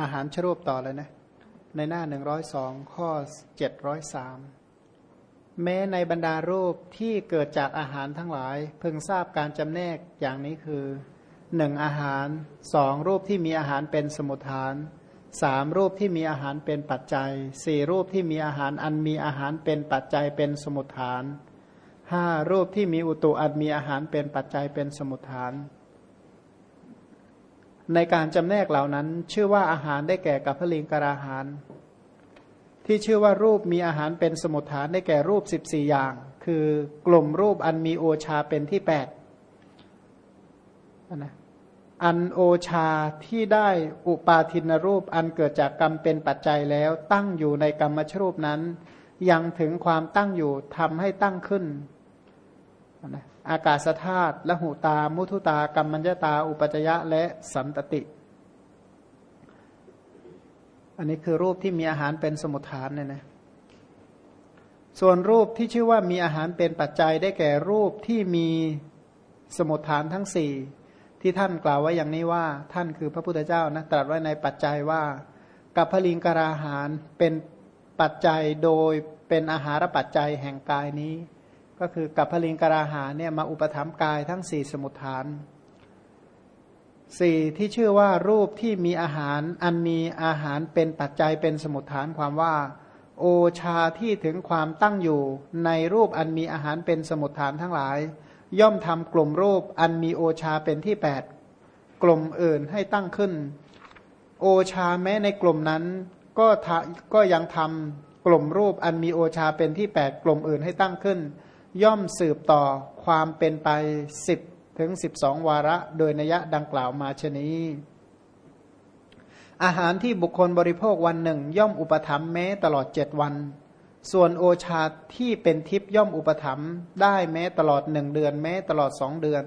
อาหารชรูปต่อเลยนะ ในหน้าหนึ่งร้อยสองข้อเจ็ดร้อยสามแม้ในบรรดารูปที่เกิดจากอาหารทั้งหลาย เพึงทราบการจำแนกอย่างนี้คือหนึ่งอาหารสองรูปที่มีอาหารเป็นสมุทฐานสามรูปที่มีอาหารเป็นปัจจัยสี่รูปที่มีอาหารอันมีอาหารเป็นปัจจัยเป็นสมุทฐานห้ารูปที่มีอุตุอันมีอาหารเป็นปัจจัยเป็นสมุทฐาน ในการจำแนกเหล่านั้น ชื่อว่าอาหารได้แก่กับพลิงกราหาร ที่ชื่อว่ารูปมีอาหารเป็นสมุทฐานได้แก่รูปสิบสี่อย่าง คือกลุ่มรูปอันมีโอชาเป็นที่แปดนะอันโอชาที่ได้อุปาทินรูปอันเกิดจากกรรมเป็นปัจจัยแล้วตั้งอยู่ในกรรมชรูปนั้น ยังถึงความตั้งอยู่ทำให้ตั้งขึ้นนะ อากาศธาตุละหูตา มุทุตา กรรมัญญตา อุปจยะ และสันตติ อันนี้คือรูปที่มีอาหารเป็นสมุทฐานเนี่ยนะ ส่วนรูปที่ชื่อว่ามีอาหารเป็นปัจจัยได้แก่รูปที่มีสมุทฐานทั้งสี่ที่ท่านกล่าวไว้อย่างนี้ว่า ท่านคือพระพุทธเจ้านะตรัสไว้ในปัจจัยว่า กับพลิงกราหารเป็นปัจจัยโดยเป็นอาหารปัจจัยแห่งกายนี้ ก็คือกับพลิงกราหาเนี่ยมาอุปถัมภ์กายทั้งสี่สมุทฐานสี่ที่ชื่อว่ารูปที่มีอาหารอันมีอาหารเป็นปัจจัยเป็นสมุทฐานความว่า โอชาที่ถึงความตั้งอยู่ ในรูปอันมีอาหารเป็นสมุทฐานทั้งหลาย ย่อมทำกลุ่มรูปอันมีโอชาเป็นที่แปดกลุ่มอื่นให้ตั้งขึ้น โอชาแม้ในกลุ่มนั้นก็ก็ยังทำกลุ่มรูปอันมีโอชาเป็นที่แปดกลุ่มอื่นให้ตั้งขึ้น ย่อมสืบต่อความเป็นไปสิบถึงสิบสองวาระ โดยนัยะดังกล่าวมาชนี้อาหารที่บุคคลบริโภควันหนึ่ง ย่อมอุปถัมภ์แม้ตลอดเจ็ดวัน ส่วนโอชาที่เป็นทิพย่อมอุปถัมภ์ได้แม้ตลอดหนึ่งเดือน แม้ตลอดสองเดือน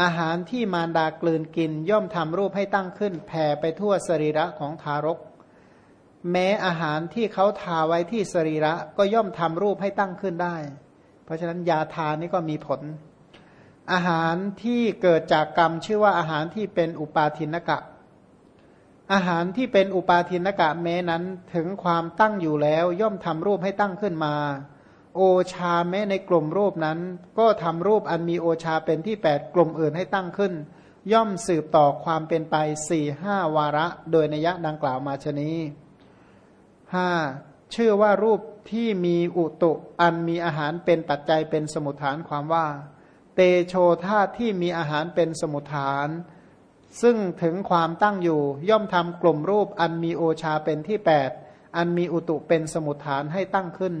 อาหารที่มารดากลืนกินย่อมทำรูปให้ตั้งขึ้นแผ่ไปทั่วสรีระของทารก แม้อาหารที่เขาทาไว้ที่สรีระก็ย่อมทำรูปให้ตั้งขึ้นได้ ราะฉะนั้นยาทานนี่ก็มีผล อาหารที่เกิดจากกรรมชื่อว่าอาหารที่เป็นอุปาทินกะ อาหารที่เป็นอุปาทินกะแม้นั้นถึงความตั้งอยู่แล้วย่อมทำรูปให้ตั้งขึ้นมา โอชาแม้ในกลุ่มรูปนั้น ก็ทำรูปอันมีโอชาเป็นที่แปดกลุ่มอื่นให้ตั้งขึ้น ย่อมสืบต่อความเป็นไปสี่ห้าวาระ โดยนัยะดังกล่าวมาชนี้ห้าเชื่อว่ารูป ที่มีอุตุอันมีอาหารเป็นปัจจัยเป็นสมุทฐานความว่า เตโชธาที่มีอาหารเป็นสมุทฐาน ซึ่งถึงความตั้งอยู่ย่อมทำกลุ่มรูปอันมีโอชาเป็นที่แปดอันมีอุตุเป็นสมุทฐานให้ตั้งขึ้น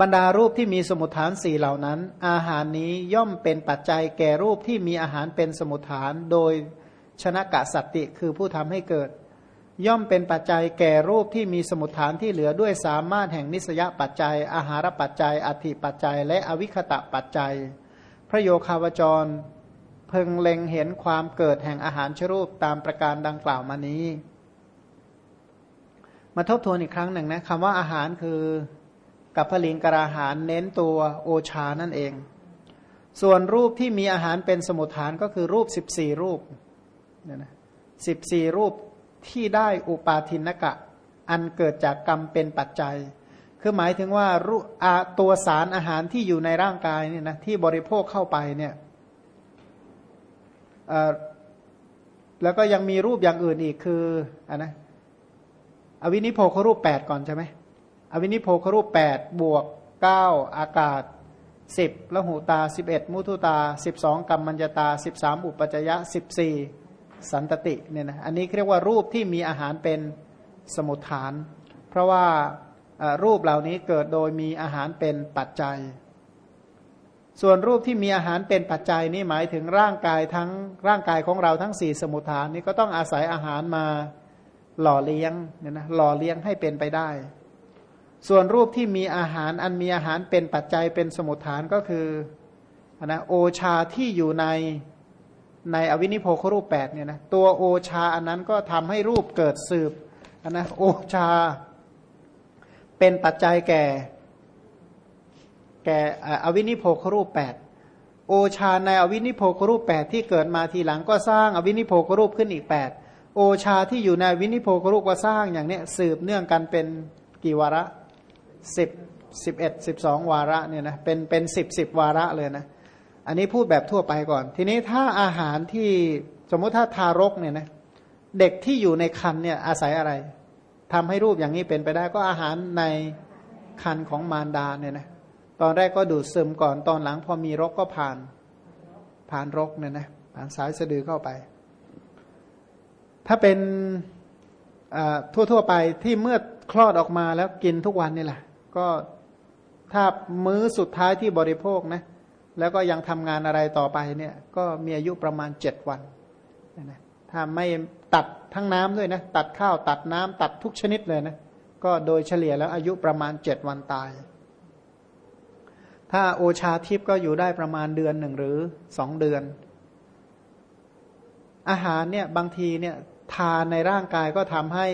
บรรดารูปที่มีสมุทฐานสี่เหล่านั้น อาหารนี้ย่อมเป็นปัจจัยแก่รูปที่มีอาหารเป็นสมุทฐาน โดยชนะกะสัตติคือผู้ทำให้เกิด ย่อมเป็นปัจจัยแก่รูปที่มีสมุทฐานที่เหลือด้วยสามารถแห่งนิสยปัจจัย อาหารปัจจัย อธิปัจจัย และอวิคตะปัจจัย พระโยคาวจร เพึงเล็งเห็นความเกิดแห่งอาหารชรูปตามประการดังกล่าวมานี้ มาทบทวนอีกครั้งหนึ่งนะคำว่าอาหารคือกับพลิงกราหารเน้นตัวโอชานั่นเอง ส่วนรูปที่มีอาหารเป็นสมุทฐานก็คือรูปสิบสี่รูปเนี่ยนะสิบสี่รูป ที่ได้อุปาทินกะ อันเกิดจากกรรมเป็นปัจจัย คือหมายถึงว่าตัวสารอาหารที่อยู่ในร่างกายเนี่ยนะที่บริโภคเข้าไปเนี่ยแล้วก็ยังมีรูปอย่างอื่นอีกคืออันนะอวินิโพครูปแปดก่อนใช่ไหมอวินิโพครูปแปดบวกเก้าอากาศสิบละหูตาสิบเอ็ดมุทุตาสิบสองกรรมัญญตาสิบสามอุปจยะสิบสี่ สันตติเนี่ยนะอันนี้เรียกว่ารูปที่มีอาหารเป็นสมุทฐาน เพราะว่ารูปเหล่านี้เกิดโดยมีอาหารเป็นปัจจัย ส่วนรูปที่มีอาหารเป็นปัจจัยนี่หมายถึงร่างกายทั้งร่างกายของเราทั้งสี่สมุทฐานนี่ก็ต้องอาศัยอาหารมาหล่อเลี้ยงเนี่ยนะหล่อเลี้ยงให้เป็นไปได้ ส่วนรูปที่มีอาหารอันมีอาหารเป็นปัจจัยเป็นสมุทฐานก็คือนะโอชาที่อยู่ใน ในอวินิโพครูปแปดเนี่ยนะตัวโอชาอันนั้นก็ทำให้รูปเกิดสืบนนะโอชา เป็นปัจจัยแก่ แก่อวินิโพครูปแปดโอชาในอวินิโพครูปแปดที่เกิดมาทีหลังก็สร้างอวินิโพครูปขึ้นอีกแปดโอชาที่อยู่ในวินิโพกรุกว่าสร้างอย่างเนี้ยสืบเนื่องกันเป็นกี่วาระสิบสิบเอ็ดสิบสองวาระเนี่ยนะเป็นเป็นสิบสิบวาระเลยนะ อันนี้พูดแบบทั่วไปก่อน ทีนี้ถ้าอาหารที่สมมติถ้าทารกเนี่ยนะเด็กที่อยู่ในคันเนี่ยอาศัยอะไรทำให้รูปอย่างนี้เป็นไปได้ก็อาหารในคันของมารดาเนี่ยนะตอนแรกก็ดูดซึมก่อนตอนหลังพอมีรกก็ผ่าน ผ่านรกเนี่ยนะผ่านสายสะดือเข้าไป ถ้าเป็นทั่วๆไปที่เมื่อคลอดออกมาแล้วกินทุกวันนี่แหละ ก็ถ้ามื้อสุดท้ายที่บริโภคนะ แล้วก็ยังทำงานอะไรต่อไปเนี่ย ก็มีอายุประมาณเจ็ดวันนะถ้าไม่ตัดทั้งน้ำด้วยนะ ตัดข้าวตัดน้ำตัดทุกชนิดเลยนะ ก็โดยเฉลี่ยแล้วอายุประมาณเจ็ดวันตาย ถ้าโอชาทิพย์ก็อยู่ได้ประมาณเดือนหนึ่งหรือสองเดือน อาหารเนี่ยบางทีเนี่ยทานในร่างกายก็ทำให้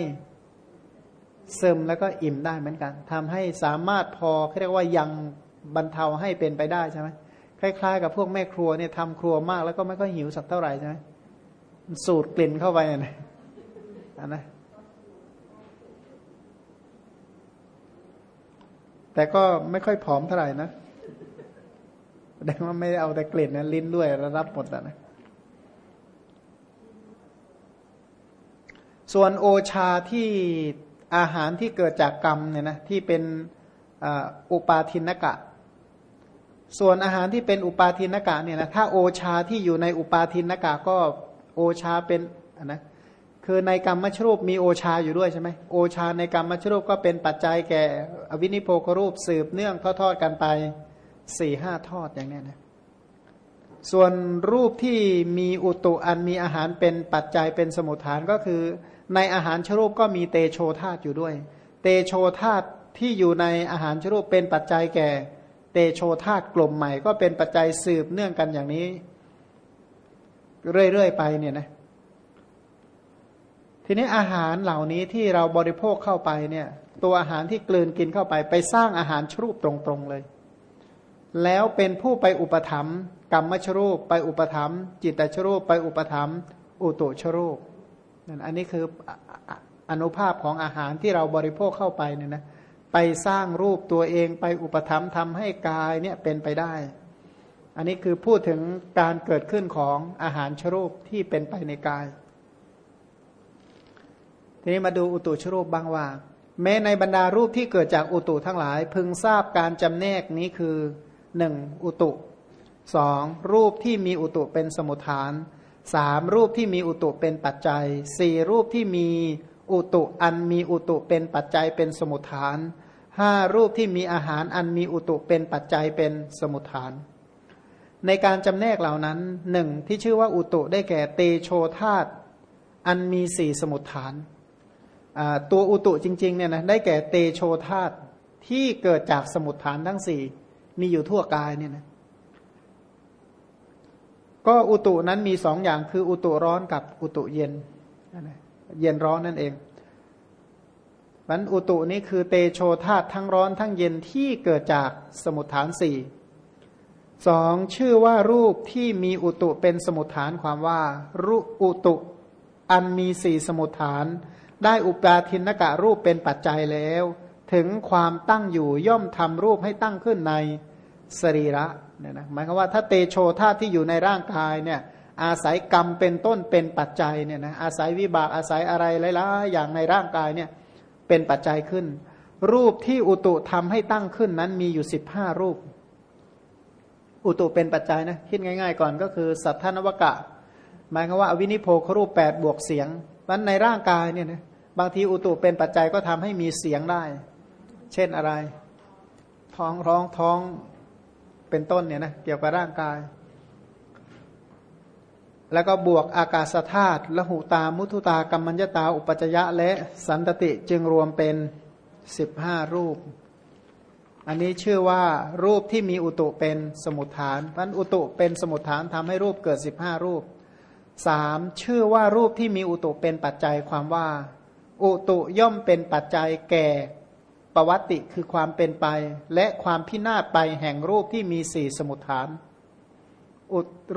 ซึมแล้วก็อิ่มได้เหมือนกันทำให้สามารถพอเรียกว่ายังบรรเทาให้เป็นไปได้ใช่ไหม คล้ายๆ กับพวกแม่ครัวเนี่ยทำครัวมาก แล้วก็ไม่ค่อยหิวสักเท่าไหร่ใช่ไหมสูดกลิ่นเข้าไปนะอันนะแต่ก็ไม่ค่อยผอมเท่าไหร่นะแสดงว่าไม่เอาแต่กลิ่นนะลิ้นด้วยรับหมดแล้วนะส่วนโอชาที่อาหารที่เกิดจากกรรมเนี่ยนะที่เป็นอุปาทินกะ ส่วนอาหารที่เป็นอุปาทินกะเนี่ยนะถ้าโอชาที่อยู่ในอุปาทินกะก็โอชาเป็นนะคือในกรรมมชรูปมีโอชาอยู่ด้วยใช่ไหมโอชาในกรรมมชรูปก็เป็นปัจจัยแก่อวินิโพครูปสืบเนื่องทอดๆกันไปสี่ห้าทอดอย่างนี้นะส่วนรูปที่มีอุตุอันมีอาหารเป็นปัจจัยเป็นสมุทฐานก็คือ ในอาหารชรูปก็มีเตโชธาตอยู่ด้วย เตโชธาตที่อยู่ในอาหารชรูปเป็นปัจจัยแก่ เตโชธาตกลมใหม่ก็เป็นปัจจัยสืบเนื่องกันอย่างนี้ เรื่อย ๆ ไปเนี่ยนะทีนี้อาหารเหล่านี้ที่เราบริโภคเข้าไปเนี่ย ตัวอาหารที่กลืนกินเข้าไป ไปสร้างอาหารชรูปตรงๆเลย แล้วเป็นผู้ไปอุปถัมภ์กรรมชรูป ไปอุปถัมภ์จิตตชรูป ไปอุปถัมภ์อุตุชรูปนั่นอันนี้คืออนุภาพของอาหารที่เราบริโภคเข้าไปเนี่ยนะ ไปสร้างรูปตัวเองไปอุปถัมทำให้กายเนี่ยเป็นไปได้ อันนี้คือพูดถึงการเกิดขึ้นของอาหารชรูปที่เป็นไปในกาย ทีนี้มาดูอุตุชรูปบางว่า แม้ในบรรดารูปที่เกิดจากอุตุทั้งหลาย พึงทราบการจำแนกนี้คือหนึ่งอุตุสองรูปที่มีอุตุเป็นสมุทฐานสามรูปที่มีอุตุเป็นปัจจัยสี่รูปที่มีอุตุอันมีอุตุเป็นปัจจัยเป็นสมุทฐาน ห้ารูปที่มีอาหารอันมีอุตุเป็นปัจจัยเป็นสมุทฐาน ในการจำแนกเหล่านั้นหนึ่งที่ชื่อว่าอุตุได้แก่เตโชธาตอันมีสี่สมุทฐาน ตัวอุตุจริงๆเนี่ยนะได้แก่เตโชธาตที่เกิดจากสมุทฐานทั้งสี่มีอยู่ทั่วกายเนี่ยนะก็อุตุนั้นมีสองอย่างคืออุตุร้อนกับอุตุเย็น เย็นร้อนนั่นเอง มันอุตุนี้คือเตโชธาตทั้งร้อนทั้งเย็นที่เกิดจากสมุทฐานสี่สองชื่อว่ารูปที่มีอุตุเป็นสมุทฐานความว่ารูอุตุอันมีสี่สมุทฐาน ได้อุปาทินกะรูปเป็นปัจจัยแล้ว ถึงความตั้งอยู่ย่อมทำรูปให้ตั้งขึ้นในสรีระเนี่ยนะหมายความว่าถ้าเตโชธาตุที่อยู่ในร่างกายเนี่ยอาศัยกรรมเป็นต้นเป็นปัจจัยเนี่ยนะอาศัยวิบากอาศัยอะไรหลายๆอย่างในร่างกายเนี่ย เป็นปัจจัยขึ้น รูปที่อุตุทำให้ตั้งขึ้นนั้นมีอยู่สิบห้ารูป อุตุเป็นปัจจัยนะคิดง่าย ๆ ก่อนก็คือ สัทธนวกะ หมายความว่าวินิโพครูปแปดบวกเสียงวันในร่างกายเนี่ยนะบางทีอุตุเป็นปัจจัยก็ทำให้มีเสียงได้ เช่นอะไร ท้องร้องท้องเป็นต้นเนี่ยนะเกี่ยวกับร่างกาย แล้วก็บวกอากาศธาตุละหูตา มุทุตากัมมัญญตา อุปจยะ และสันตติจึงรวมเป็นสิบห้ารูป อันนี้ชื่อว่ารูปที่มีอุตุเป็นสมุทฐานพันอุตุเป็นสมุทฐานทำให้รูปเกิดสิบห้ารูปสามชื่อว่ารูปที่มีอุตุเป็นปัจจัยความว่า อุตุย่อมเป็นปัจจัยแก่ปวัติคือความเป็นไป และความพินาศไปแห่งรูปที่มีสี่สมุทฐาน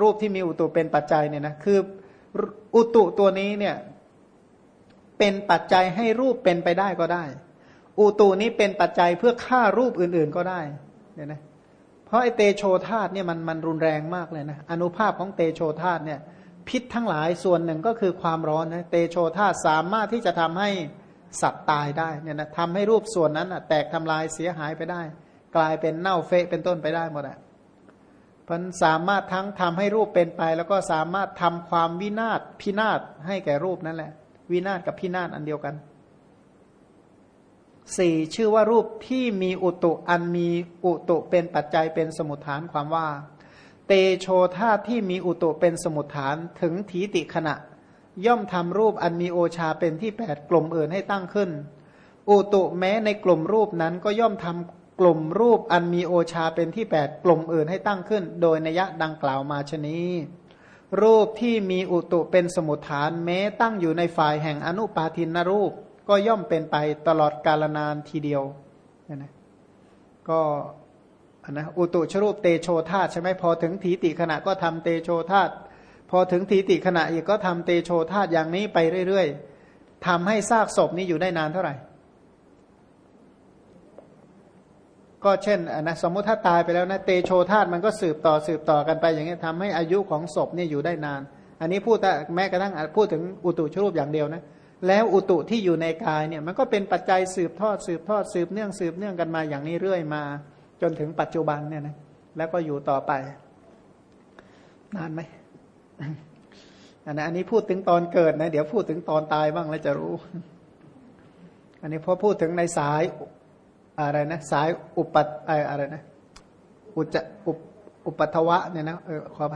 รูปที่มีอุตุเป็นปัจจัยเนี่ยนะคืออุตุตัวนี้เนี่ยเป็นปัจจัยให้รูปเป็นไปได้ก็ได้ อุตุนี้เป็นปัจจัยเพื่อฆ่ารูปอื่นๆก็ได้เนี่ยนะเพราะไอเตโชธาตเนี่ยมันมันรุนแรงมากเลยนะอนุภาพของเตโชธาตเนี่ยพิษทั้งหลายส่วนหนึ่งก็คือความร้อนนะเตโชธาตสามารถที่จะทำให้สัตว์ตายได้เนี่ยนะทำให้รูปส่วนนั้นแตกทำลายเสียหายไปได้ กลายเป็นเน่าเฟะเป็นต้นไปได้หมดอะ มันสามารถทั้งทำให้รูปเป็นไป แล้วก็สามารถทำความวินาศพินาศให้แก่รูปนั่นแหละ วินาศกับพินาศอันเดียวกันสี่ชื่อว่ารูปที่มีอุตุอันมีอุตุเป็นปัจจัยเป็นสมุทฐานความว่า เตโชธาที่มีอุตุเป็นสมุทฐานถึงถีติขณะ ย่อมทำรูปอันมีโอชาเป็นที่แปดกลุ่มอื่นให้ตั้งขึ้น อุตุแม้ในกลุ่มรูปนั้นก็ย่อมทำ กลุ่มรูปอันมีโอชาเป็นที่แปดกลุ่มอื่นให้ตั้งขึ้น โดยนัยะดังกล่าวมาชนี้ รูปที่มีอุตุเป็นสมุทฐานแม้ตั้งอยู่ในฝ่ายแห่งอนุปาทินรูปก็ย่อมเป็นไปตลอดกาลนานทีเดียวนะก็นะอุตุชรูปเตโชธาตใช่ไหมพอถึงทีติขณะก็ทำเตโชธาตพอถึงทีติขณะอีกก็ทำเตโชธาตอย่างนี้ไปเรื่อย ๆทำให้ซากศพนี้อยู่ได้นานเท่าไหร่ ก็เช่นนะสมมุติถ้าตายไปแล้วนะเตโชธาตมันก็สืบต่อสืบต่อกันไปอย่างนี้ทำให้อายุของศพเนี่ยอยู่ได้นาน อันนี้พูดแต่แม้กระทั่งพูดถึงอุตุชรูปอย่างเดียวนะแล้วอุตุที่อยู่ในกายเนี่ยมันก็เป็นปัจจัยสืบทอดสืบทอดสืบเนื่องสืบเนื่องกันมาอย่างนี้เรื่อยมา จนถึงปัจจุบันเนี่ยนะแล้วก็อยู่ต่อไป นานไหมอันนี้อันนี้พูดถึงตอนเกิดนะ เดี๋ยวพูดถึงตอนตายบ้างแล้วจะรู้ อันนี้พอพูดถึงในสาย อะไรนะ สายอุปัตอะไรนะ อุจอุปอุปัทวะเนี่ยนะเออขอไป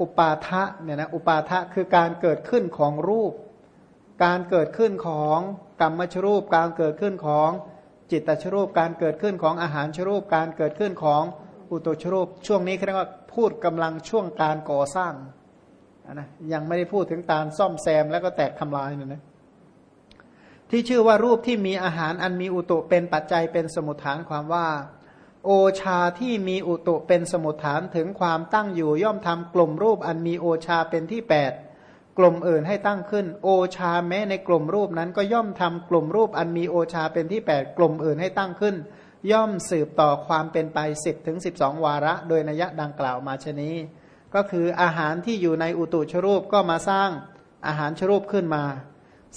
อุปาทะเนี่ยนะอุปาทะคือการเกิดขึ้นของรูป การเกิดขึ้นของกรรมชรูป การเกิดขึ้นของจิตตชรูป การเกิดขึ้นของอาหารชรูป การเกิดขึ้นของอุตุชรูป ช่วงนี้เรียกว่าพูดกำลังช่วงการก่อสร้างนะยังไม่ได้พูดถึงการซ่อมแซมแล้วก็แตกทำลายเนี่ยนะ ที่ชื่อว่ารูปที่มีอาหารอันมีอุตุเป็นปัจจัยเป็นสมุทฐานความว่า โอชาที่มีอุตุเป็นสมุทฐานถึงความตั้งอยู่ย่อมทำกลุ่มรูปอันมีโอชาเป็นที่แปดกลุ่มอื่นให้ตั้งขึ้น โอชาแม้ในกลุ่มรูปนั้นก็ย่อมทำกลุ่มรูปอันมีโอชาเป็นที่แปดกลุ่มอื่นให้ตั้งขึ้น ย่อมสืบต่อความเป็นไปสิบถึงสิบสองวาระ โดยนัยดังกล่าวมาชนี้ ก็คืออาหารที่อยู่ในอุตุชรูปก็มาสร้างอาหารชรูปขึ้นมา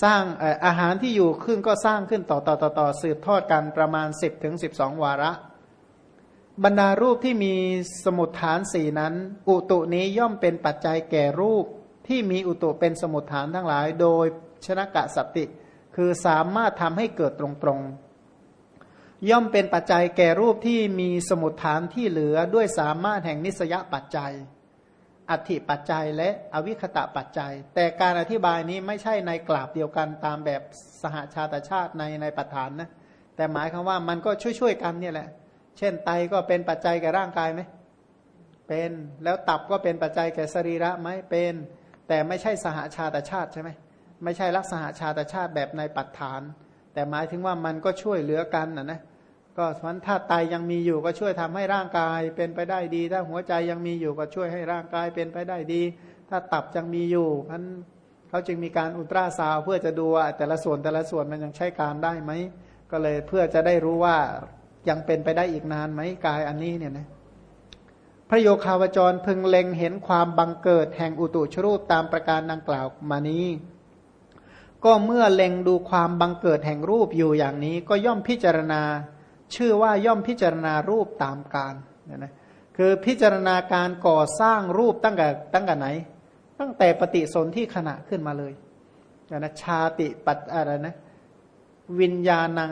สร้างอาหารที่อยู่ขึ้นก็สร้างขึ้นต่อต่อต่อต่อสืบทอดกันประมาณสิบถึงสิบสองวาระ บรรดารูปที่มีสมุดฐานสี่นั้น อุตุนี้ย่อมเป็นปัจจัยแก่รูปที่มีอุตุเป็นสมุดฐานทั้งหลาย โดยชนะกะสติ คือสามารถทำให้เกิดตรงๆ ย่อมเป็นปัจจัยแก่รูปที่มีสมุดฐานที่เหลือด้วยสามารถแห่งนิสยปัจจัย อธิปัจจัยและอวิคตะปัจจัย แต่การอธิบายนี้ไม่ใช่ในกราบเดียวกันตามแบบสหาชาติชาติในในปัฏฐานนะแต่หมายคำว่ามันก็ช่วยๆกันเนี่ยแหละ เช่นไตก็เป็นปัจจัยแก่ร่างกายไหมเป็นแล้วตับก็เป็นปัจจัยแก่สรีระไหมเป็น แต่ไม่ใช่สหาชาตชาติใช่ไหมไม่ใช่ลักษณะชาตชาติแบบในปัจฐาน แต่หมายถึงว่ามันก็ช่วยเหลือกันนะนะ ก็เพราะถ้าไตยังมีอยู่ก็ช่วยทำให้ร่างกายเป็นไปได้ดี ถ้าหัวใจยังมีอยู่ก็ช่วยให้ร่างกายเป็นไปได้ดี ถ้าตับยังมีอยู่พันเขาจึงมีการอุลตราซาวเพื่อจะดูว่าแต่ละส่วนแต่ละส่วนมันยังใช้การได้ไหมก็เลยเพื่อจะได้รู้ว่ายังเป็นไปได้อีกนานไหมกายอันนี้เนี่ยนะพระโยคาวจรพึงเล็งเห็นความบังเกิดแห่งอุตุชรูปตามประการดังกล่าวมานี้ ก็เมื่อเล็งดูความบังเกิดแห่งรูปอยู่อย่างนี้ ก็ย่อมพิจารณา ชื่อว่าย่อมพิจารณารูปตามการเนี่ยนะคือพิจารณาการก่อสร้างรูปตั้งแต่ตั้งแต่ไหน ตั้งแต่ปฏิสนธิขณะขึ้นมาเลยนะชาติปัตอะไรนะวิญญาณัง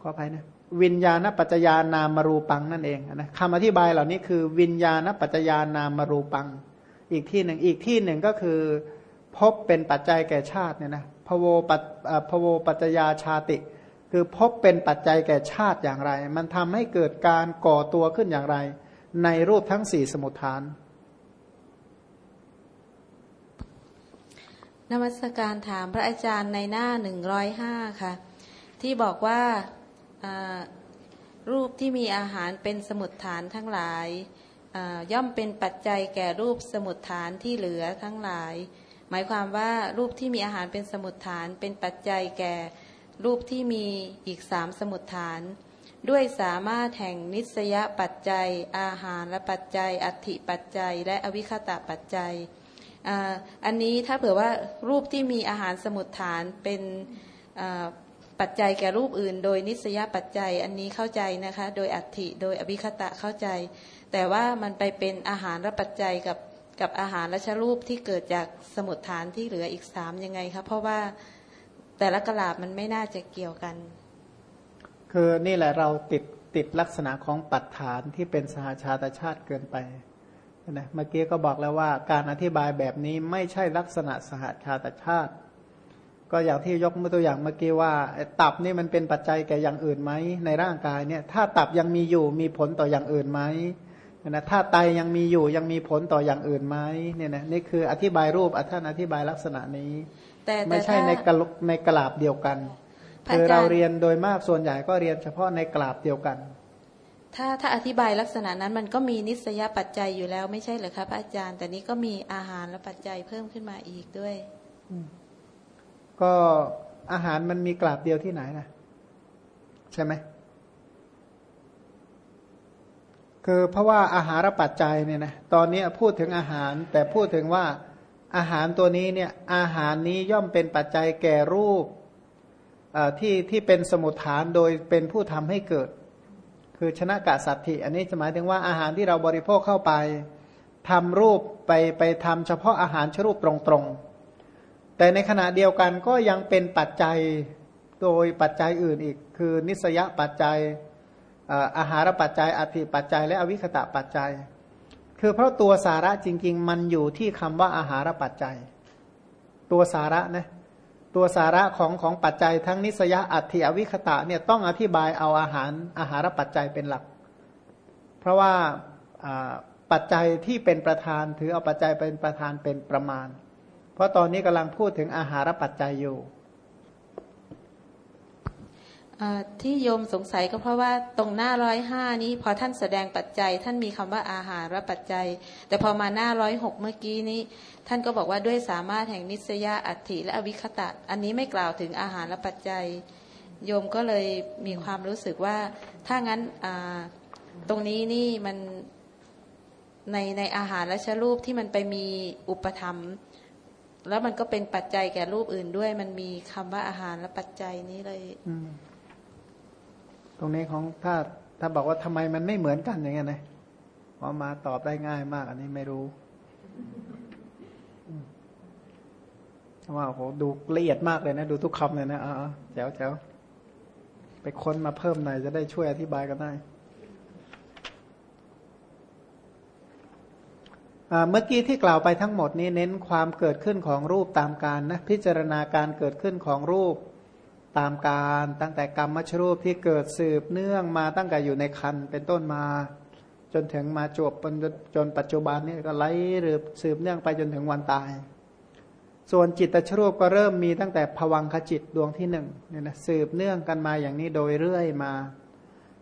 ขออภัยนะวิญญาณปัจจยานามรูปังนั่นเองนะคำอธิบายเหล่านี้คือวิญญาณปัจจยานามรูปัง อีกที่หนึ่งอีกที่หนึ่งก็คือพบเป็นปัจจัยแก่ชาติเนี่ยนะพโวปัพโวปัจจยาชาติ คือพบเป็นปัจจัยแก่ชาติอย่างไร มันทำให้เกิดการก่อตัวขึ้นอย่างไร ในรูปทั้งสี่สมุทฐาน นวัตการถามพระอาจารย์ในหน้าหนึ่งร้อยห้าค่ะ ที่บอกว่ารูปที่มีอาหารเป็นสมุดฐานทั้งหลายย่อมเป็นปัจจัยแก่รูปสมุดฐานที่เหลือทั้งหลาย หมายความว่ารูปที่มีอาหารเป็นสมุดฐานเป็นปัจจัยแก่ รูปที่มีอีกสามสมุดฐาน ด้วยสามารถแห่งนิสยปัจจัย อาหารและปัจจัย อัติปัจจัย และอวิคตะปัจจัยอันนี้ถ้าเผื่อว่ารูปที่มีอาหารสมุดฐานเป็นปัจจัยแก่รูปอื่น โดยนิสยปัจจัยอันนี้เข้าใจนะคะ โดยอัติโดยอวิคตะเข้าใจ แต่ว่ามันไปเป็นอาหารและปัจจัยกับกับอาหารและชรูปที่เกิดจากสมุดฐานที่เหลืออีกสามยังไงคะเพราะว่า แต่ละกลาบมันไม่น่าจะเกี่ยวกัน คือนี่แหละเราติดติดลักษณะของปัจฐานที่เป็นสหาชาตชาติเกินไปนะเมื่อกี้ก็บอกแล้วว่าการอธิบายแบบนี้ไม่ใช่ลักษณะสหาชาตชาติ ก็อย่างที่ยกตัวอย่างเมื่อกี้ว่า ตับนี่มันเป็นปัจจัยแก่อย่างอื่นไหมในร่างกายเนี่ย ถ้าตับยังมีอยู่มีผลต่ออย่างอื่นไหมนะถ้าไตยังมีอยู่ยังมีผลต่ออย่างอื่นไหมเนี่ยนะนี่คืออธิบายรูปท่านอธิบายลักษณะนี้ แต่ไม่ใช่ในกลในกลาบเดียวกันคือเราเรียนโดยมากส่วนใหญ่ก็เรียนเฉพาะในกลาบเดียวกัน ถ้าถ้าอธิบายลักษณะนั้นมันก็มีนิสยปัจจัยอยู่แล้วไม่ใช่เหรอคะพระอาจารย์ แต่นี้ก็มีอาหารและปัจจัยเพิ่มขึ้นมาอีกด้วยก็อาหารมันมีกลาบเดียวที่ไหนนะใช่ไหมคือเพราะว่าอาหารปัจจัยเนี่ยนะตอนนี้พูดถึงอาหารแต่พูดถึงว่า อาหารตัวนี้เนี่ยอาหารนี้ย่อมเป็นปัจจัยแก่รูปที่ที่เป็นสมุทฐานโดยเป็นผู้ทำให้เกิด คือชนะกะสัตถิอันนี้จะหมายถึงว่าอาหารที่เราบริโภคเข้าไปทำรูปไปไปทำเฉพาะอาหารชรูปตรงๆ แต่ในขณะเดียวกันก็ยังเป็นปัจจัยโดยปัจจัยอื่นอีก คือนิสยปัจจัยอาหารปัจจัยอธิปัจจัย และอวิคตะปัจจัย คือเพราะตัวสาระจริง ๆ มันอยู่ที่คำว่าอาหารปัจจัย ตัวสาระนะตัวสาระของของปัจจัยทั้งนิสยาอัติอวิคตะเนี่ยต้องอธิบายเอาอาหารอาหารปัจจัยเป็นหลัก เพราะว่าปัจจัยที่เป็นประธานถือเอาปัจจัยเป็นประธานเป็นประมาณ เพราะตอนนี้กำลังพูดถึงอาหารปัจจัยอยู่ ที่โยมสงสัยก็เพราะว่าตรงหน้าร้อยห้านี้พอท่านแสดงปัจจัย ท่านมีคำว่าอาหารและปัจจัย แต่พอมาหน้าร้อยหกเมื่อกี้นี้ ท่านก็บอกว่าด้วยสามารถแห่งนิสยาอัติและอวิคตะ อันนี้ไม่กล่าวถึงอาหารและปัจจัย โยมก็เลยมีความรู้สึกว่า ถ้างั้นตรงนี้นี่มันในในอาหารและชรูปที่มันไปมีอุปธรรมแล้วมันก็เป็นปัจจัยแก่รูปอื่นด้วย มันมีคำว่าอาหารและปัจจัยนี้เลย ตรงนี้ของถ้าถ้าบอกว่าทำไมมันไม่เหมือนกันอย่างเงี้ยนะพอมาตอบได้ง่ายมาก อันนี้ไม่รู้ว่าโหดูละเอียดมากเลยนะ ดูทุกคำเลยนะอ๋อแจ๋วแจ๋วไปค้นมาเพิ่มหน่อยจะได้ช่วยอธิบายกันได้เมื่อกี้ที่กล่าวไปทั้งหมดนี้เน้นความเกิดขึ้นของรูปตามการนะพิจารณาการเกิดขึ้นของรูป ตามการ ตั้งแต่กรรมมชรูปที่เกิดสืบเนื่องมาตั้งแต่อยู่ในคันเป็นต้นมา จนถึงมาจบจนจนปัจจุบันนี่ก็ไหลหรือสืบเนื่องไปจนถึงวันตาย ส่วนจิตตชรูปก็เริ่มมีตั้งแต่ผวังขจิตดวงที่หนึ่งเนี่ยนะสืบเนื่องกันมาอย่างนี้โดยเรื่อยมา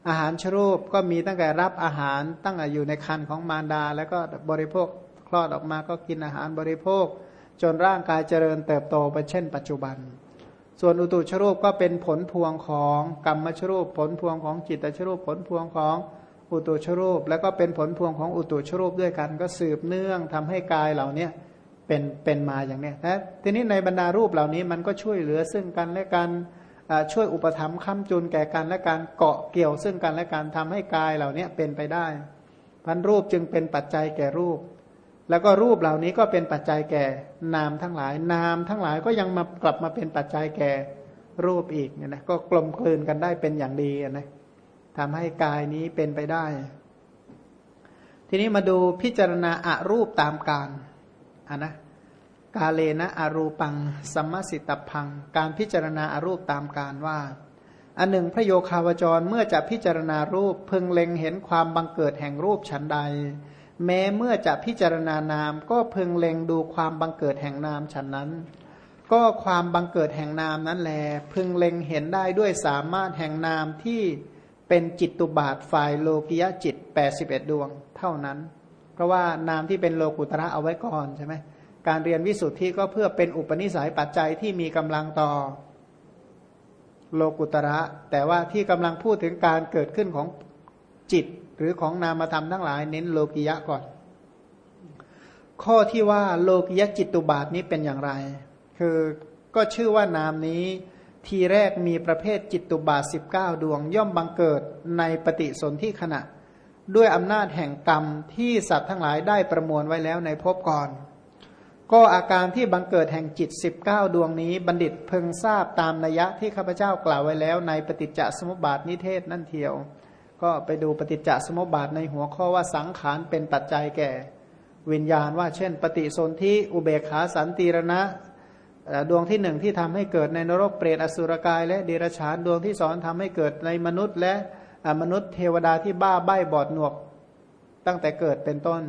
อาหารชรูปก็มีตั้งแต่รับอาหารตั้งแต่อยู่ในคันของมารดา แล้วก็บริโภคคลอดออกมาก็กินอาหารบริโภค จนร่างกายเจริญเติบโตไปเช่น ปัจจุบัน ส่วนอุตุชรูปก็เป็นผลพวงของกรรมชรูป ผลพวงของจิตตชรูป ผลพวงของอุตุชรูป แล้วก็เป็นผลพวงของอุตุชรูปด้วยกันก็สืบเนื่องทำให้กายเหล่าเนี้ยเป็นเป็นมาอย่างเนี้ยนะทีนี้ในบรรดารูปเหล่านี้มันก็ช่วยเหลือซึ่งกันและกันช่วยอุปถัมภ์ค้ำจุนแก่กันและการเกาะเกี่ยวซึ่งกันและการทำให้กายเหล่านี้เป็นไปได้พันรูปจึงเป็นปัจจัยแก่รูป แล้วก็รูปเหล่านี้ก็เป็นปัจจัยแก่นามทั้งหลาย นามทั้งหลายก็ยังมากลับมาเป็นปัจจัยแก่รูปอีกเนี่ยนะก็กลมกลืนกันได้เป็นอย่างดีนะทำให้กายนี้เป็นไปได้ ทีนี้มาดูพิจารณาอารูปตามการอะนะกาเลนะอรูปังสัมมสิตพัง การพิจารณาอารูปตามการว่าอันหนึ่งพระโยคาวจรเมื่อจะพิจารณารูปพึงเล็งเห็นความบังเกิดแห่งรูปชั้นใด แม้เมื่อจะพิจารณานาม ก็พึงเล็งดูความบังเกิดแห่งนามฉันนั้น ก็ความบังเกิดแห่งนามนั้นแล พึงเล็งเห็นได้ด้วยสามารถแห่งนามที่เป็นจิตตุบาทฝ่ายโลกิยะจิต 81 ดวงเท่านั้น เพราะว่านามที่เป็นโลกุตระเอาไว้ก่อนใช่ไหมการเรียนวิสุทธิก็เพื่อเป็นอุปนิสัยปัจจัยที่มีกำลังต่อโลกุตระ แต่ว่าที่กำลังพูดถึงการเกิดขึ้นของจิต หรือของนามธรรมทั้งหลายเน้นโลกิยะก่อน ข้อที่ว่าโลกิยะจิตตุบาทนี้เป็นอย่างไร คือก็ชื่อว่านามนี้ทีแรกมีประเภทจิตตุบาท 19 ดวง ย่อมบังเกิดในปฏิสนธิขณะ ด้วยอำนาจแห่งกรรมที่สัตว์ทั้งหลายได้ประมวลไว้แล้วในภพก่อน ก็อาการที่บังเกิดแห่งจิต 19 ดวงนี้บัณฑิตเพึงทราบตามนัยยะที่ข้าพเจ้ากล่าวไว้แล้วในปฏิจจสมุปบาทนิเทศนั่นเทียว ก็ไปดูปฏิจจสมุปบาทในหัวข้อว่าสังขารเป็นปัจจัยแก่ วิญญาณว่าเช่น ปฏิสนธิอุเบกขาสันติรณะดวงที่หนึ่งที่ทำให้เกิดในนรกเปรตอสุรกาย และเดรัจฉานดวงที่สองทำให้เกิดในมนุษย์ และมนุษย์เทวดาที่บ้าใบ้บอดหนวก ตั้งแต่เกิดเป็นต้น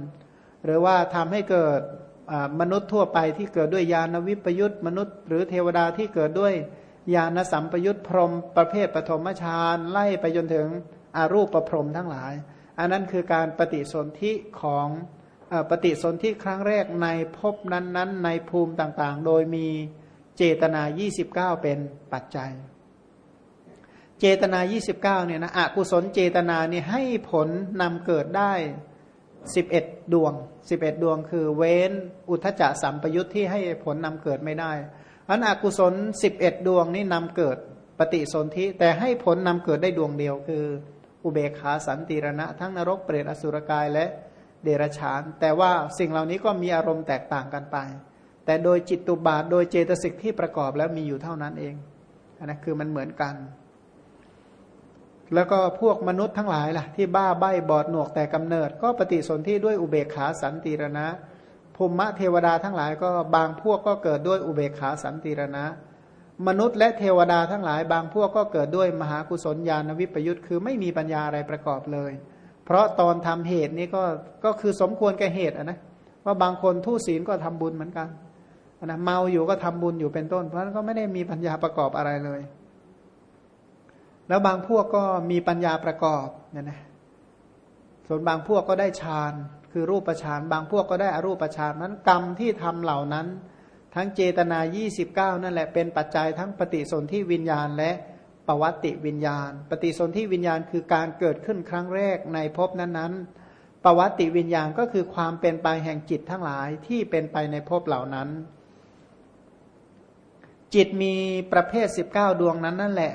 หรือว่าทำให้เกิดมนุษย์ทั่วไปที่เกิดด้วยญาณวิปยุทธมนุษย์ หรือเทวดาที่เกิดด้วยญาณสัมปยุทธพรหมประเภทปฐมฌานไล่ไปจนถึง อารูปประพรมทั้งหลาย อันนั้นคือการปฏิสนธิของปฏิสนธิครั้งแรกในภพนั้นๆ ในภูมิต่างๆ โดยมีเจตนา 29 เป็นปัจจัย เจตนา 29 เนี่ยนะอกุศลเจตนาเนี่ยให้ผลนำเกิดได้ 11 ดวง 11 ดวงคือเว้นอุทจสัมปยุทธ์ที่ให้ผลนำเกิดไม่ได้อันอกุศล 11 ดวงนี่นำเกิดปฏิสนธิแต่ให้ผลนำเกิดได้ดวงเดียวคือ อุเบกขาสันติรณะ ทั้งนรกเปรตอสุรกายและเดรัจฉาน แต่ว่าสิ่งเหล่านี้ก็มีอารมณ์แตกต่างกันไป แต่โดยจิตตุบาทโดยเจตสิกที่ประกอบแล้วมีอยู่เท่านั้นเองอันนั้นคือมันเหมือนกัน แล้วก็พวกมนุษย์ทั้งหลายล่ะ ที่บ้าใบ้บอดหนวกแต่กำเนิด ก็ปฏิสนธิด้วยอุเบกขาสันติรณะภูมิเทวดาทั้งหลายก็บางพวกก็เกิดด้วยอุเบกขาสันติรณะ มนุษย์และเทวดาทั้งหลายบางพวกก็เกิดด้วยมหากุศลญาณวิปยุทธ์คือไม่มีปัญญาอะไรประกอบเลย เพราะตอนทำเหตุนี้ก็ก็คือสมควรแก่เหตุนะว่าบางคนทุศีลก็ทำบุญเหมือนกันนะเมาอยู่ก็ทำบุญอยู่เป็นต้น เพราะนั้นก็ไม่ได้มีปัญญาประกอบอะไรเลย แล้วบางพวกก็มีปัญญาประกอบเนี่ยนะส่วนบางพวกก็ได้ฌานคือรูปฌานบางพวกก็ได้อรูปฌานนั้นกรรมที่ทำเหล่านั้น ทั้งเจตนา 29 นั่นแหละเป็นปัจจัยทั้งปฏิสนธิวิญญาณและปวัติวิญญาณ ปฏิสนธิวิญญาณคือการเกิดขึ้นครั้งแรกในภพนั้นๆ ปวัติวิญญาณก็คือความเป็นไปแห่งจิตทั้งหลายที่เป็นไปในภพเหล่านั้น จิตมีประเภท 19 ดวงนั้นนั่นแหละ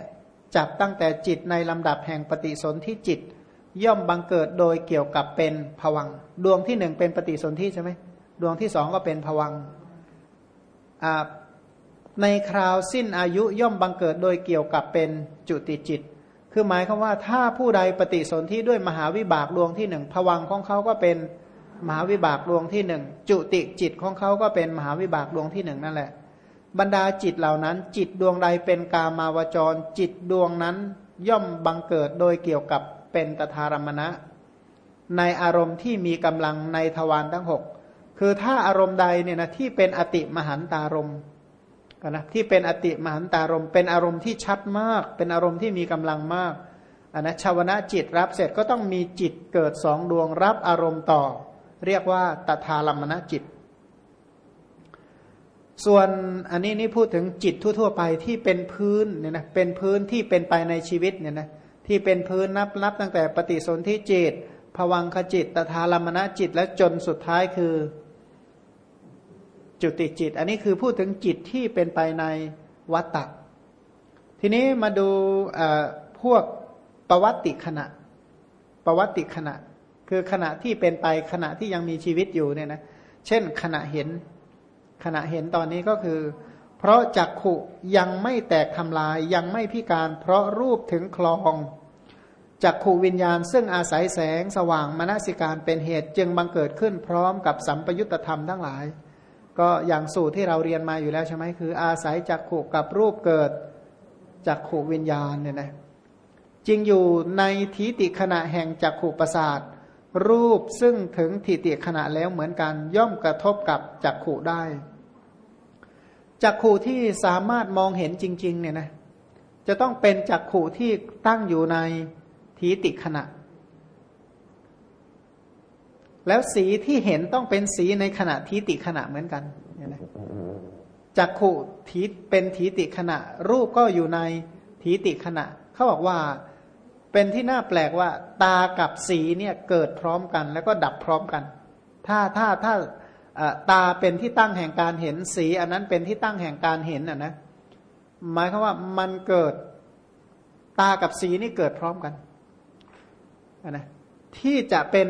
จับตั้งแต่จิตในลำดับแห่งปฏิสนธิจิต ย่อมบังเกิดโดยเกี่ยวกับเป็นผวัง ดวงที่หนึ่งเป็นปฏิสนธิใช่ไหมดวงที่สองก็เป็นผวัง ในคราวสิ้นอายุย่อมบังเกิดโดยเกี่ยวกับเป็นจุติจิต คือหมายคือว่าถ้าผู้ใดปฏิสนธิด้วยมหาวิบากดวงที่หนึ่งผวังของเขาก็เป็นมหาวิบากดวงที่หนึ่งจุติจิตของเขาก็เป็นมหาวิบากดวงที่หนึ่งนั่นแหละ บรรดาจิตเหล่านั้น จิตดวงใดเป็นกามาวจร จิตดวงนั้นย่อมบังเกิดโดยเกี่ยวกับเป็นตถารมณะ ในอารมณ์ที่มีกำลังในทวารทั้งหก คือถ้าอารมณ์ใดเนี่ยนะที่เป็นอติมหันตารมณ์นะที่เป็นอติมหันตารมเป็นอารมณ์ที่ชัดมาก เป็นอารมณ์ที่มีกำลังมากอันนะชาวนะจิตรับเสร็จก็ต้องมีจิตเกิดสองดวงรับอารมณ์ต่อ เรียกว่าตถาลัมมณจิต ส่วนอันนี้นี่พูดถึงจิตทั่ว ๆ ไปที่เป็นพื้นเนี่ยนะเป็นพื้นที่เป็นไปในชีวิตเนี่ยนะที่เป็นพื้นนับนับตั้งแต่ปฏิสนธิจิตภวังคจิตตถาลัมมณจิตและจนสุดท้ายคือ จุติจิต อันนี้คือพูดถึงจิตที่เป็นไปในวัตตะทีนี้มาดูพวกประวัติขณะประวัติขณะ คือขณะที่เป็นไปขณะที่ยังมีชีวิตอยู่เนี่ยนะเช่นขณะเห็น ขณะเห็นตอนนี้ก็คือ เพราะจักขุยังไม่แตกทำลายยังไม่พิการ เพราะรูปถึงคลองจักขูวิญญาณ ซึ่งอาศัยแสงสว่างมนสิการเป็นเหตุจึงบังเกิดขึ้นพร้อมกับสัมปยุตธรรมทั้งหลาย ก็อย่างสูตรที่เราเรียนมาอยู่แล้วใช่ไหมคือ อาศัยจักขู่กับรูปเกิดจักขู่วิญญาณเนี่ยนะจริงอยู่ในทีติขณะแห่งจักขู่ประสาทรูปซึ่งถึงทีติขณะแล้วเหมือนกันย่อมกระทบกับจักขู่ได้จักขู่ที่สามารถมองเห็นจริง ๆ เนี่ยนะจะต้องเป็นจักขู่ที่ตั้งอยู่ในทีติขณะ แล้วสีที่เห็นต้องเป็นสีในขณะทิติขณะเหมือนกันจักขุทีเป็นทีติขณะ รูปก็อยู่ในทีติขณะ เขาบอกว่าเป็นที่น่าแปลกว่า ตากับสีเนี่ยเกิดพร้อมกัน แล้วก็ดับพร้อมกัน ถ้าถ้าถ้าตาเป็นที่ตั้งแห่งการเห็นสี อันนั้นเป็นที่ตั้งแห่งการเห็นอะนะหมายความว่ามันเกิดตากับสีนี่เกิดพร้อมกันนะ ที่จะเป็น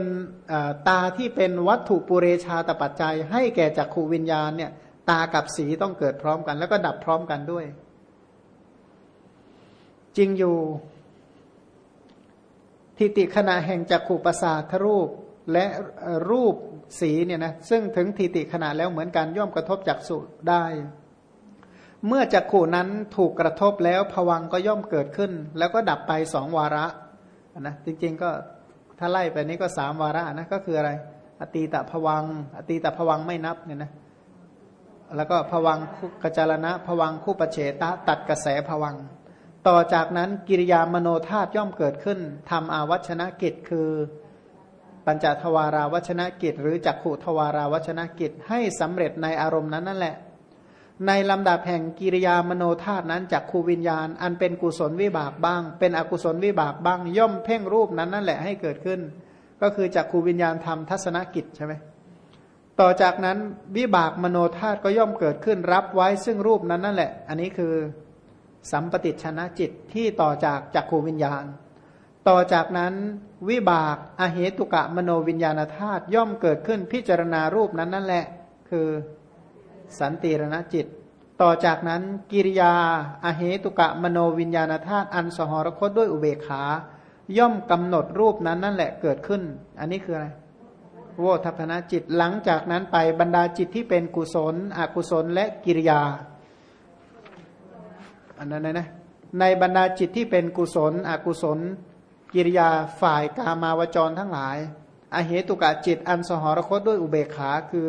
ตาที่เป็นวัตถุปุเรชาตปัจจัย ให้แก่จักขูวิญญาณเนี่ย ตากับสีต้องเกิดพร้อมกัน แล้วก็ดับพร้อมกันด้วย จริงอยู่ ทิติขณะแห่งจักขุประสาทรูปและรูปสีเนี่ยนะซึ่งถึงทิติขณะแล้วเหมือนกันย่อมกระทบจักสุได้ เมื่อจักขู่นั้นถูกกระทบแล้วผวังก็ย่อมเกิดขึ้น แล้วก็ดับไปสองวาระนะจริง ๆ ก็ ถ้าไล่ไปนี้ก็สามวาระนะก็คืออะไร อตีตะผวัง อตีตะผวังไม่นับเนี่ยนะแล้วก็ผวังกจารณะผวังคู่ปเฉตะ ตัดกระแสผวัง ต่อจากนั้นกิริยามโนธาตย่อมเกิดขึ้นทำอาวัชนะกิจคือปัญจทวาราวัชนะกิจ หรือจักขุทวาราวัชนะกิจให้สำเร็จในอารมณ์นั้นนั่นแหละ ในลำดับแห่งกิริยามโนธาตุนั้นจักขูวิญญาณ อันเป็นกุศลวิบากบ้าง เป็นอกุศลวิบากบ้าง ย่อมเพ่งรูปนั้นนั่นแหละให้เกิดขึ้น ก็คือจักขูวิญญาณทำทัศนกิจใช่ไหมต่อจากนั้นวิบากมโนธาตุก็ย่อมเกิดขึ้นรับไว้ซึ่งรูปนั้นนั่นแหละ อันนี้คือสัมปติชนะจิตที่ต่อจากจักขูวิญญาณ ต่อจากนั้นวิบากอเหตุกะมโนวิญญาณธาตุย่อมเกิดขึ้นพิจารณารูปนั้นนั่นแหละ คือ สันติรณจิต ต่อจากนั้นกิริยาอาเหตุกะมโนวิญญาณธาตุอันสหรคตด้วยอุเบกขา ย่อมกำหนดรูปนั้นนั่นแหละเกิดขึ้น อันนี้คืออะไรโวทัพนะจิตหลังจากนั้นไปบรรดาจิตที่เป็นกุศล อกุศลและกิริยาอันนั้นนะในบรรดาจิตที่เป็นกุศล อกุศล กิริยาฝ่ายกามาวจรทั้งหลายอเหตุกะจิตอันสหรคตด้วยอุเบกขาคือ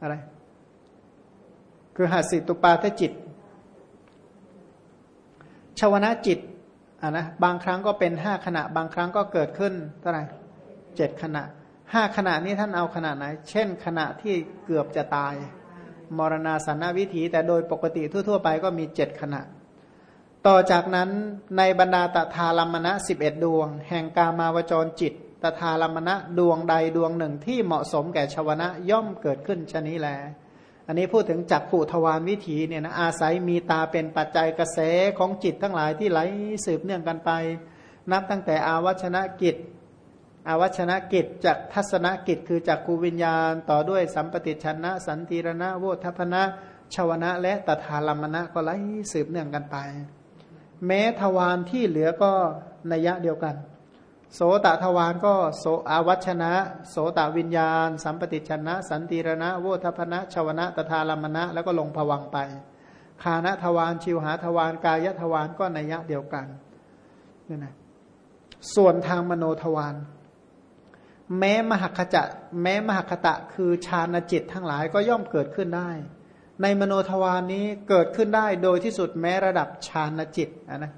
อะไร คือหัสิตุปาทจิต ชวนะจิตอะนะบางครั้งก็เป็นห้าขณะ บางครั้งก็เกิดขึ้นเท่าไหร่เจ็ดขณะห้าขณะนี้ท่านเอาขณะไหน เช่น ขณะที่เกือบจะตาย มรณาสันนวิถี แต่โดยปกติทั่ว ๆ ไปก็มีเจ็ดขณะ ต่อจากนั้นในบรรดาตถาลัมมณะสิบเอ็ดดวง แห่งกามาวจรจิตตถาลัมมณะดวงใดดวงหนึ่งที่เหมาะสมแก่ชาวนะย่อมเกิดขึ้นชนี้แล อันนี้พูดถึงจักผู้ทวารวิถีเนี่ยนะอาศัยมีตาเป็นปัจจัยกระแสของจิตทั้งหลายที่ไหลสืบเนื่องกันไป นับตั้งแต่อาวัชนะกิจ อาวัชนะกิจจากทัศนกิจ คือจากกูวิญญาณ ต่อด้วยสัมปติชนะ สันติรณะโวทัพนะชาวนะและตถาลัมมณะก็ไหลสืบเนื่องกันไป แม้ทวารที่เหลือก็นัยยะเดียวกัน โสตทวารก็โสอาวัชนะ โสตวิญญาณ สัมปติชนะ สันติรณะโวทพนะชวนะตถาลมณะแล้วก็ลงผวังไป คานทวารชิวหาทวารกายทวารก็นัยะเดียวกันนี่นะส่วนทางมโนทวารแม้มหคจะแม้มหคตะคือฌานจิตทั้งหลายก็ย่อมเกิดขึ้นได้ ในมโนทวารนนี้เกิดขึ้นได้โดยที่สุดแม้ระดับฌานจิตนะ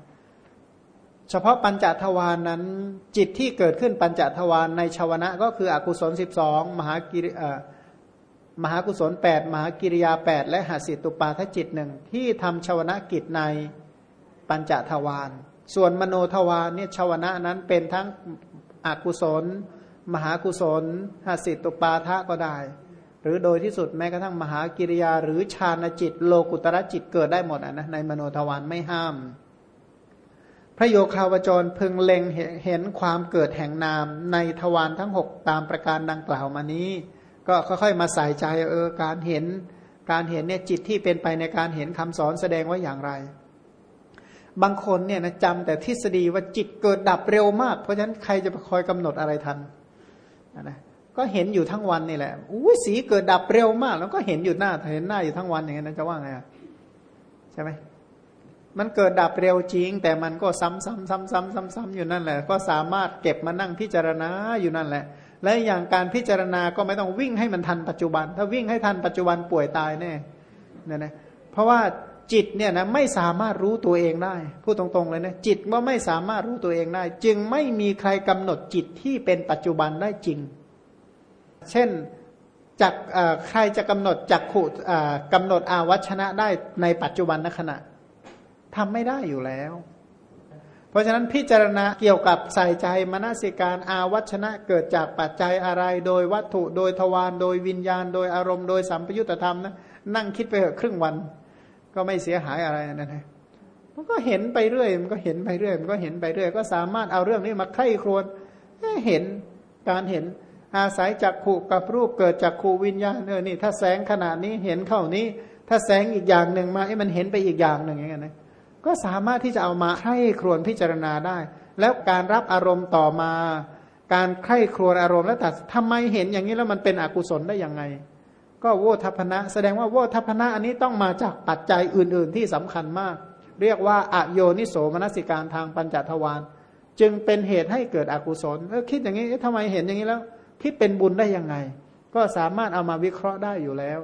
เฉพาะปัญจทวารนนั้นจิตที่เกิดขึ้นปัญจทวารในชาวนะก็คืออกุศลสิบสองมหากิริมหากุศลแปดมหากิริยาแปดและหาสิตุปาทจิตหนึ่งที่ทำชาวนะกิจในปัญจทวารส่วนมโนทวารเนี่ยชาวนะนั้นเป็นทั้งอกุศล มหากุศลหาสิตุปาทะก็ได้ หรือโดยที่สุดแม้กระทั่งมหากิริยาหรือฌานจิต โลกุตระจิตเกิดได้หมดนะในมโนทวารไม่ห้าม ระโยคาวจรพึงเล็งเห็นความเกิดแห่งนามในทวารทั้งหกตามประการดังกล่าวมานี้ ก็ค่อยๆมาใส่ใจเออการเห็น การเห็นเนี่ยจิตที่เป็นไปในการเห็นคำสอนแสดงว่าอย่างไร บางคนเนี่ยนะจำแต่ทฤษฎีว่าจิตเกิดดับเร็วมาก เพราะฉะนั้นใครจะคอยกำหนดอะไรทันนะก็เห็นอยู่ทั้งวันนี่แหละอุ้ยสีเกิดดับเร็วมาก แล้วก็เห็นอยู่หน้าเห็นหน้าอยู่ทั้งวันอย่างนั้นจะว่าไงใช่ไหม มันเกิดดับเร็วจริง แต่มันก็ซ้ำซ้ำซ้ำซ้ำซ้ำซ้ำอยู่นั่นแหละ ก็สามารถเก็บมานั่งพิจารณาอยู่นั่นแหละ และอย่างการพิจารณาก็ไม่ต้องวิ่งให้มันทันปัจจุบัน ถ้าวิ่งให้ทันปัจจุบันป่วยตายแน่เนี่ยนะเพราะว่าจิตเนี่ยนะไม่สามารถรู้ตัวเองได้พูดตรงๆเลยนะจิตว่าไม่สามารถรู้ตัวเองได้ จึงไม่มีใครกำหนดจิตที่เป็นปัจจุบันได้จริง เช่นจักใครจะกำหนดจักขุกำหนดอาวัชนะได้ในปัจจุบันนขณะ ทำไม่ได้อยู่แล้ว เพราะฉะนั้นพิจารณาเกี่ยวกับใส่ใจมนสิการอาวัชนะเกิดจากปัจจัยอะไร โดยวัตถุโดยทวารโดยวิญญาณ โดยอารมณ์โดยสัมปยุตธรรมนะนั่งคิดไปเถอะครึ่งวัน ก็ไม่เสียหายอะไรนั่นเองมันก็เห็นไปเรื่อย มันก็เห็นไปเรื่อย มันก็เห็นไปเรื่อย ก็สามารถเอาเรื่องนี้มาไข้ครวนเห็นการเห็นอาศัยจากขู่กับรูปเกิดจากขู่วิญญาณเออนี่ ถ้าแสงขนาดนี้เห็นเข้านี้ ถ้าแสงอีกอย่างหนึ่งมาไอ้มันเห็นไปอีกอย่างหนึ่งอย่างเงี้ยนะ ก็สามารถที่จะเอามาไข้ครวนพิจารณาได้ แล้วการรับอารมณ์ต่อมา การไข้ครวนอารมณ์แล้วแต่ทำไมเห็นอย่างนี้แล้วมันเป็นอกุศลได้ยังไง ก็โวทัพนะ แสดงว่าโวทัพนะอันนี้ต้องมาจากปัจจัยอื่น ๆ ที่สำคัญมาก เรียกว่าอโยนิโสมนสิการทางปัญจทวารจึงเป็นเหตุให้เกิดอกุศลเออคิดอย่างนี้ทำไมเห็นอย่างนี้แล้วคิดเป็นบุญได้ยังไง ก็สามารถเอามาวิเคราะห์ได้อยู่แล้ว